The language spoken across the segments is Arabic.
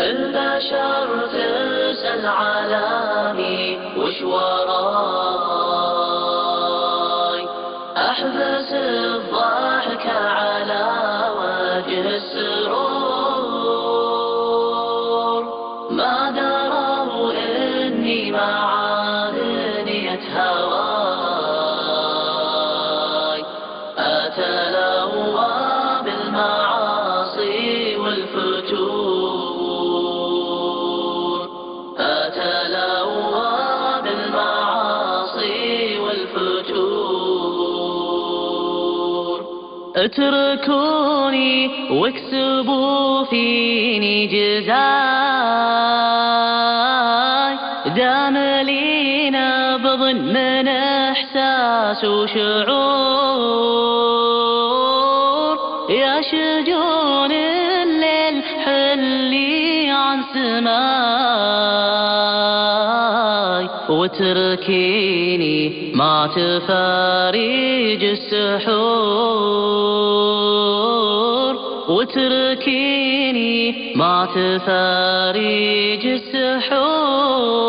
البشر تسأل عالمي وش وراي أحبس الضحك على وجه السرور. ما دروا إني معانية هواي اتركوني واكسبوا فيني جزاي. دام لي نبض من إحساس وشعور يا شجون الليل حلي عن سماي. وتركيني ما تفارج السحور. وتركيني ما تفارج السحور.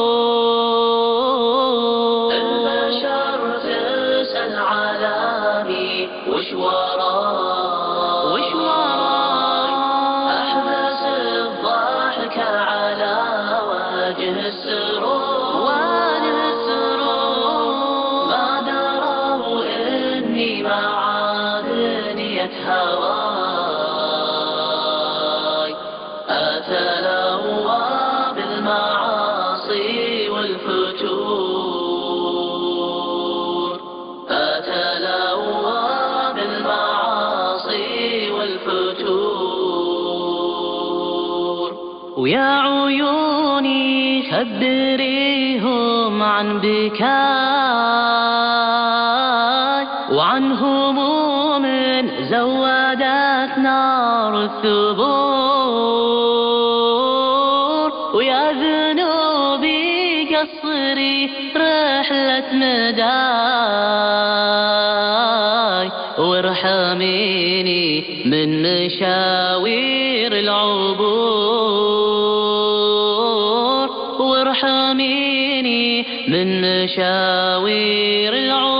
بالمعاصي والفتور بالمعاصي والفتور ويا عيوني خبريهم عن بكاي وعن هموم زودت نار الثبور. ويا ذنوبي قصري رحلة مداي. وارحميني من مشاوير العبور. وارحميني من مشاوير العبور.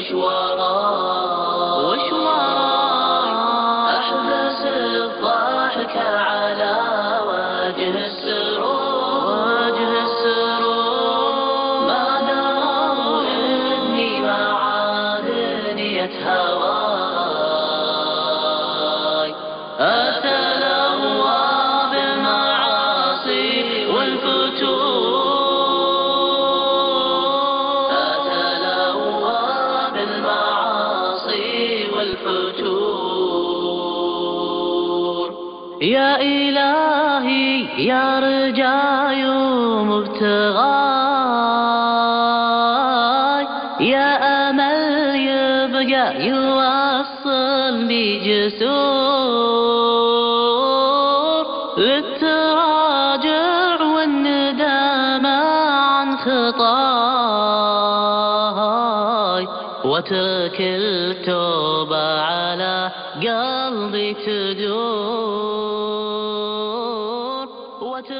عالمي والفتور يا إلهي يا رجاي ومبتغاي يا أمل يبقى يوصل بجسور. للتراجع والندامة عن خطاي وترك التوبة على قلبي تدور.